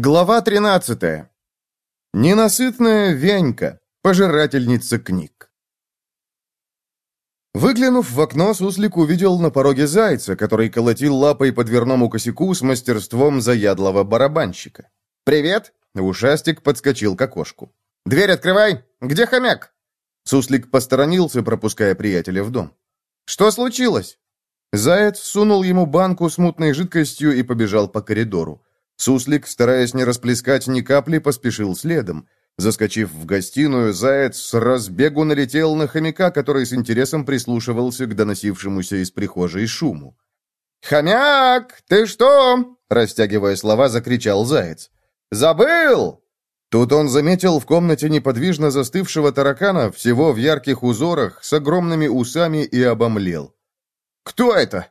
Глава 13. Ненасытная Венька, пожирательница книг. Выглянув в окно, Суслик увидел на пороге зайца, который колотил лапой по дверному косяку с мастерством заядлого барабанщика. «Привет!» — ушастик подскочил к окошку. «Дверь открывай! Где хомяк?» Суслик посторонился, пропуская приятеля в дом. «Что случилось?» Заяц сунул ему банку с мутной жидкостью и побежал по коридору. Суслик, стараясь не расплескать ни капли, поспешил следом. Заскочив в гостиную, заяц с разбегу налетел на хомяка, который с интересом прислушивался к доносившемуся из прихожей шуму. «Хомяк, ты что?» — растягивая слова, закричал заяц. «Забыл!» Тут он заметил в комнате неподвижно застывшего таракана, всего в ярких узорах, с огромными усами и обомлел. «Кто это?»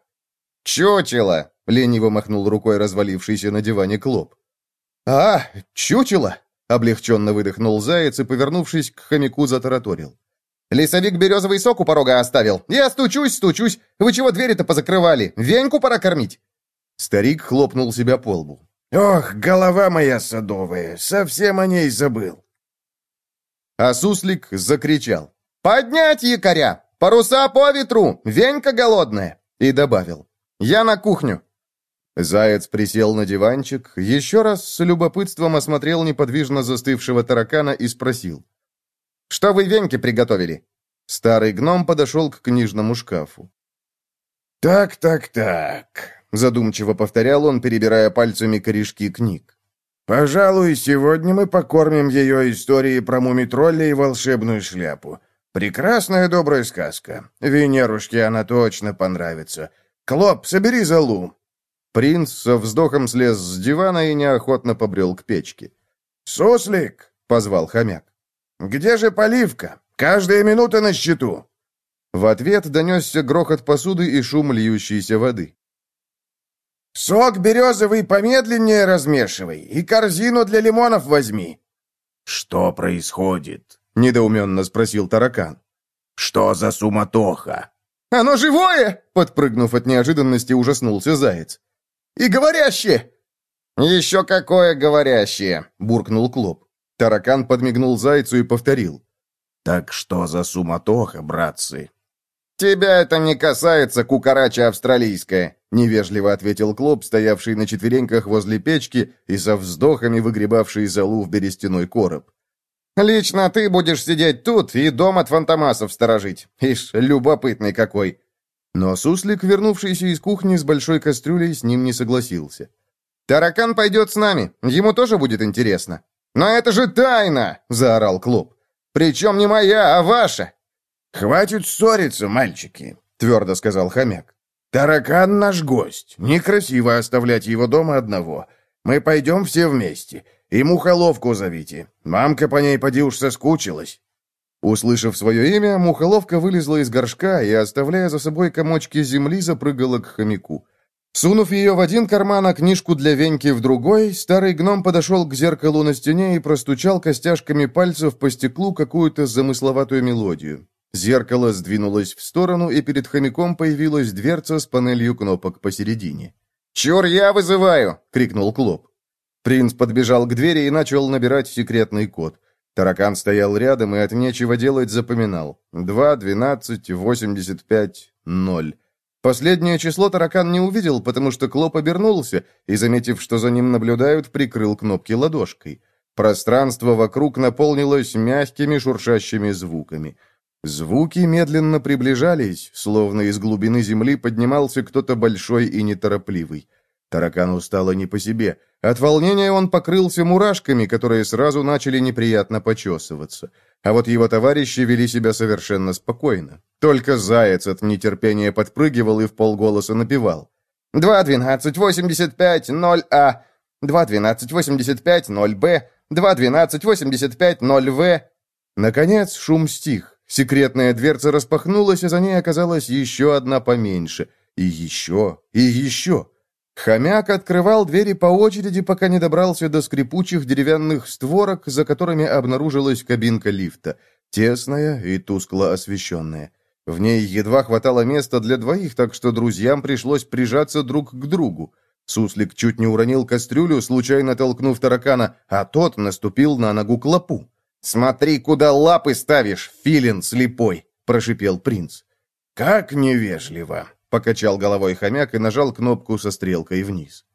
«Чучело!» — лениво махнул рукой развалившийся на диване клоп. «А, чучело!» — облегченно выдохнул заяц и, повернувшись к хомяку, затараторил. «Лесовик березовый сок у порога оставил. Я стучусь, стучусь. Вы чего двери-то позакрывали? Веньку пора кормить!» Старик хлопнул себя по лбу. «Ох, голова моя садовая, совсем о ней забыл!» А суслик закричал. «Поднять якоря! Паруса по ветру! Венька голодная!» И добавил. «Я на кухню!» Заяц присел на диванчик, еще раз с любопытством осмотрел неподвижно застывшего таракана и спросил. «Что вы веньки приготовили?» Старый гном подошел к книжному шкафу. «Так, так, так», — задумчиво повторял он, перебирая пальцами корешки книг. «Пожалуй, сегодня мы покормим ее историей про мумитролля и волшебную шляпу. Прекрасная добрая сказка. Венерушке она точно понравится. Клоп, собери залу. Принц со вздохом слез с дивана и неохотно побрел к печке. «Суслик!» — позвал хомяк. «Где же поливка? Каждая минута на счету!» В ответ донесся грохот посуды и шум льющейся воды. «Сок березовый помедленнее размешивай и корзину для лимонов возьми». «Что происходит?» — недоуменно спросил таракан. «Что за суматоха?» «Оно живое!» — подпрыгнув от неожиданности, ужаснулся заяц. И говорящее!» «Еще какое говорящее!» — буркнул Клоп. Таракан подмигнул зайцу и повторил. «Так что за суматоха, братцы?» «Тебя это не касается, кукарача австралийская», — невежливо ответил Клоп, стоявший на четвереньках возле печки и со вздохами выгребавший залу в берестяной короб. «Лично ты будешь сидеть тут и дом от фантомасов сторожить. Ишь, любопытный какой. Но суслик, вернувшийся из кухни с большой кастрюлей, с ним не согласился. «Таракан пойдет с нами, ему тоже будет интересно». «Но это же тайна!» — заорал Клоп. «Причем не моя, а ваша!» «Хватит ссориться, мальчики», — твердо сказал хомяк. «Таракан наш гость. Некрасиво оставлять его дома одного. Мы пойдем все вместе. И мухоловку зовите. Мамка по ней поди уж соскучилась». Услышав свое имя, мухоловка вылезла из горшка и, оставляя за собой комочки земли, запрыгала к хомяку. Сунув ее в один карман, а книжку для Веньки в другой, старый гном подошел к зеркалу на стене и простучал костяшками пальцев по стеклу какую-то замысловатую мелодию. Зеркало сдвинулось в сторону, и перед хомяком появилась дверца с панелью кнопок посередине. «Чур, я вызываю!» — крикнул Клоп. Принц подбежал к двери и начал набирать секретный код. Таракан стоял рядом и от нечего делать запоминал. Два, двенадцать, восемьдесят пять, ноль. Последнее число таракан не увидел, потому что Клоп обернулся и, заметив, что за ним наблюдают, прикрыл кнопки ладошкой. Пространство вокруг наполнилось мягкими шуршащими звуками. Звуки медленно приближались, словно из глубины земли поднимался кто-то большой и неторопливый. Таракану стало не по себе. От волнения он покрылся мурашками, которые сразу начали неприятно почесываться. А вот его товарищи вели себя совершенно спокойно. Только заяц от нетерпения подпрыгивал и в полголоса напевал. «Два двенадцать восемьдесят пять ноль А, два двенадцать восемьдесят пять ноль Б, два двенадцать восемьдесят пять ноль В». Наконец шум стих. Секретная дверца распахнулась, а за ней оказалась еще одна поменьше. И еще, и еще. Хомяк открывал двери по очереди, пока не добрался до скрипучих деревянных створок, за которыми обнаружилась кабинка лифта, тесная и тускло освещенная. В ней едва хватало места для двоих, так что друзьям пришлось прижаться друг к другу. Суслик чуть не уронил кастрюлю, случайно толкнув таракана, а тот наступил на ногу клопу. «Смотри, куда лапы ставишь, филин слепой!» – прошипел принц. «Как невежливо!» – покачал головой хомяк и нажал кнопку со стрелкой вниз.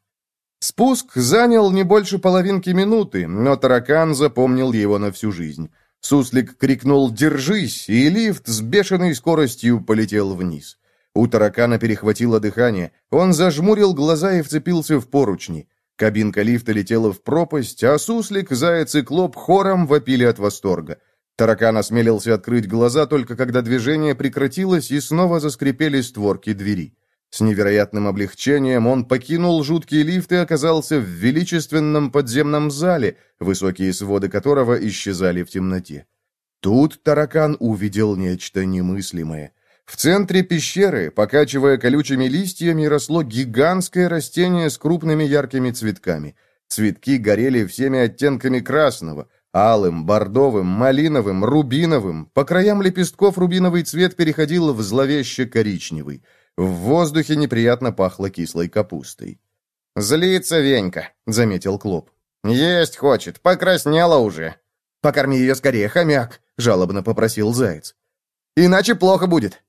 Спуск занял не больше половинки минуты, но таракан запомнил его на всю жизнь. Суслик крикнул «Держись!» и лифт с бешеной скоростью полетел вниз. У таракана перехватило дыхание. Он зажмурил глаза и вцепился в поручни. Кабинка лифта летела в пропасть, а суслик, заяц и клоп хором вопили от восторга. Таракан осмелился открыть глаза только когда движение прекратилось и снова заскрипели створки двери. С невероятным облегчением он покинул жуткий лифт и оказался в величественном подземном зале, высокие своды которого исчезали в темноте. Тут таракан увидел нечто немыслимое — в центре пещеры, покачивая колючими листьями, росло гигантское растение с крупными яркими цветками. Цветки горели всеми оттенками красного, алым, бордовым, малиновым, рубиновым. По краям лепестков рубиновый цвет переходил в зловеще коричневый. В воздухе неприятно пахло кислой капустой. «Злится Венька», — заметил Клоп. «Есть хочет, покраснела уже». «Покорми ее скорее, хомяк», — жалобно попросил Заяц. «Иначе плохо будет».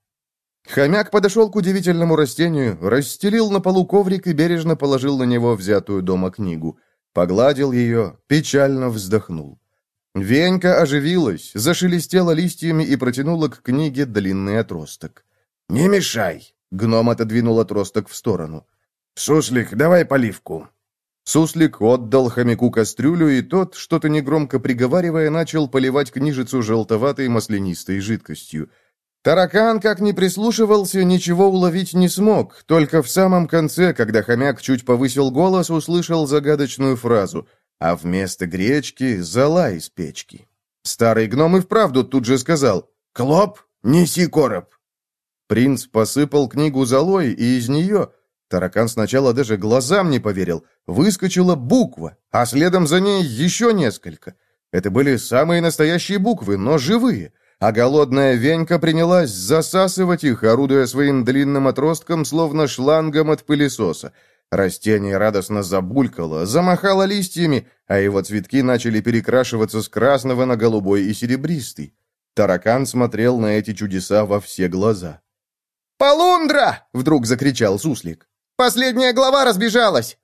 Хомяк подошел к удивительному растению, расстелил на полу коврик и бережно положил на него взятую дома книгу. Погладил ее, печально вздохнул. Венька оживилась, зашелестела листьями и протянула к книге длинный отросток. «Не мешай!» — гном отодвинул отросток в сторону. «Суслик, давай поливку!» Суслик отдал хомяку кастрюлю, и тот, что-то негромко приговаривая, начал поливать книжицу желтоватой маслянистой жидкостью — Таракан, как ни прислушивался, ничего уловить не смог, только в самом конце, когда хомяк чуть повысил голос, услышал загадочную фразу «А вместо гречки — зола из печки». Старый гном и вправду тут же сказал «Клоп, неси короб». Принц посыпал книгу золой, и из нее, таракан сначала даже глазам не поверил, выскочила буква, а следом за ней еще несколько. Это были самые настоящие буквы, но живые — а голодная Венька принялась засасывать их, орудуя своим длинным отростком, словно шлангом от пылесоса. Растение радостно забулькало, замахало листьями, а его цветки начали перекрашиваться с красного на голубой и серебристый. Таракан смотрел на эти чудеса во все глаза. «Полундра!» — вдруг закричал Суслик. «Последняя глава разбежалась!»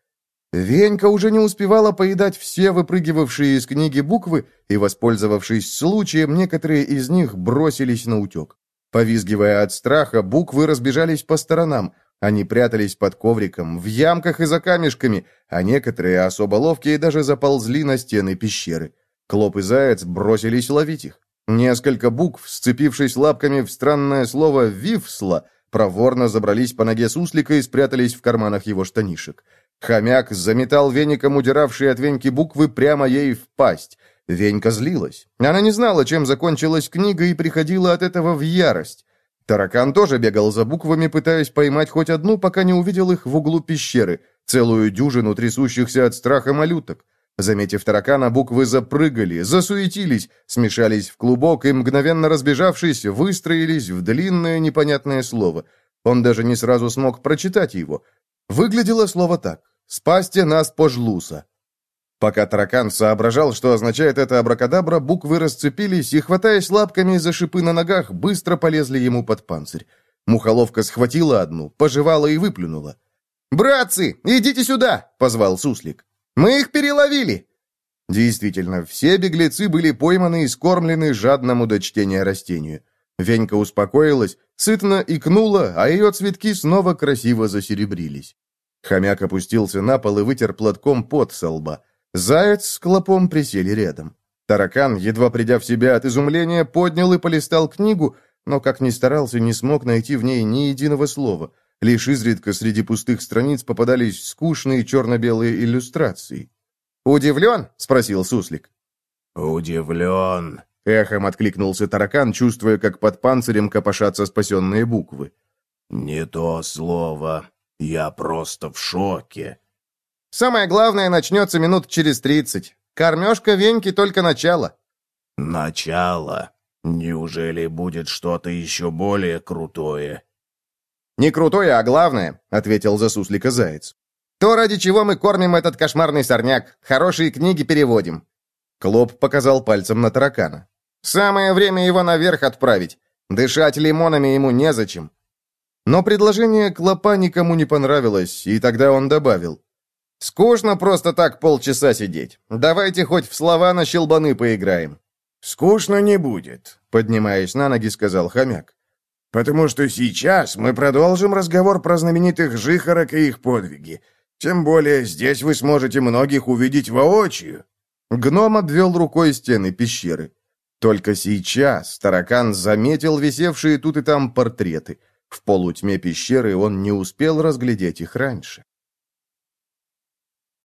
Венька уже не успевала поедать все выпрыгивавшие из книги буквы, и, воспользовавшись случаем, некоторые из них бросились на утек. Повизгивая от страха, буквы разбежались по сторонам. Они прятались под ковриком, в ямках и за камешками, а некоторые, особо ловкие, даже заползли на стены пещеры. Клоп и Заяц бросились ловить их. Несколько букв, сцепившись лапками в странное слово «вивсла», проворно забрались по ноге суслика и спрятались в карманах его штанишек. Хомяк заметал веником удиравшие от Веньки буквы прямо ей в пасть. Венька злилась. Она не знала, чем закончилась книга, и приходила от этого в ярость. Таракан тоже бегал за буквами, пытаясь поймать хоть одну, пока не увидел их в углу пещеры, целую дюжину трясущихся от страха малюток. Заметив таракана, буквы запрыгали, засуетились, смешались в клубок и, мгновенно разбежавшись, выстроились в длинное непонятное слово. Он даже не сразу смог прочитать его. Выглядело слово так «Спасьте нас, пожлуса». Пока таракан соображал, что означает это абракадабра, буквы расцепились и, хватаясь лапками за шипы на ногах, быстро полезли ему под панцирь. Мухоловка схватила одну, пожевала и выплюнула. «Братцы, идите сюда!» — позвал Суслик. «Мы их переловили!» Действительно, все беглецы были пойманы и скормлены жадному до чтения растению. Венька успокоилась, сытно икнула, а ее цветки снова красиво засеребрились. Хомяк опустился на пол и вытер платком пот со лба. Заяц с клопом присели рядом. Таракан, едва придя в себя от изумления, поднял и полистал книгу, но, как ни старался, не смог найти в ней ни единого слова. Лишь изредка среди пустых страниц попадались скучные черно-белые иллюстрации. «Удивлен?» — спросил Суслик. «Удивлен», — эхом откликнулся таракан, чувствуя, как под панцирем копошатся спасенные буквы. «Не то слово. Я просто в шоке. Самое главное начнется минут через тридцать. Кормежка Веньки только начало. Начало? Неужели будет что-то еще более крутое? Не крутое, а главное, ответил за суслика заяц. То, ради чего мы кормим этот кошмарный сорняк. Хорошие книги переводим». Клоп показал пальцем на таракана. «Самое время его наверх отправить. Дышать лимонами ему незачем». Но предложение Клопа никому не понравилось, и тогда он добавил. «Скучно просто так полчаса сидеть. Давайте хоть в слова на щелбаны поиграем». «Скучно не будет», — поднимаясь на ноги, сказал хомяк. «Потому что сейчас мы продолжим разговор про знаменитых жихарок и их подвиги. Тем более здесь вы сможете многих увидеть воочию». Гном обвел рукой стены пещеры. Только сейчас таракан заметил висевшие тут и там портреты. В полутьме пещеры он не успел разглядеть их раньше.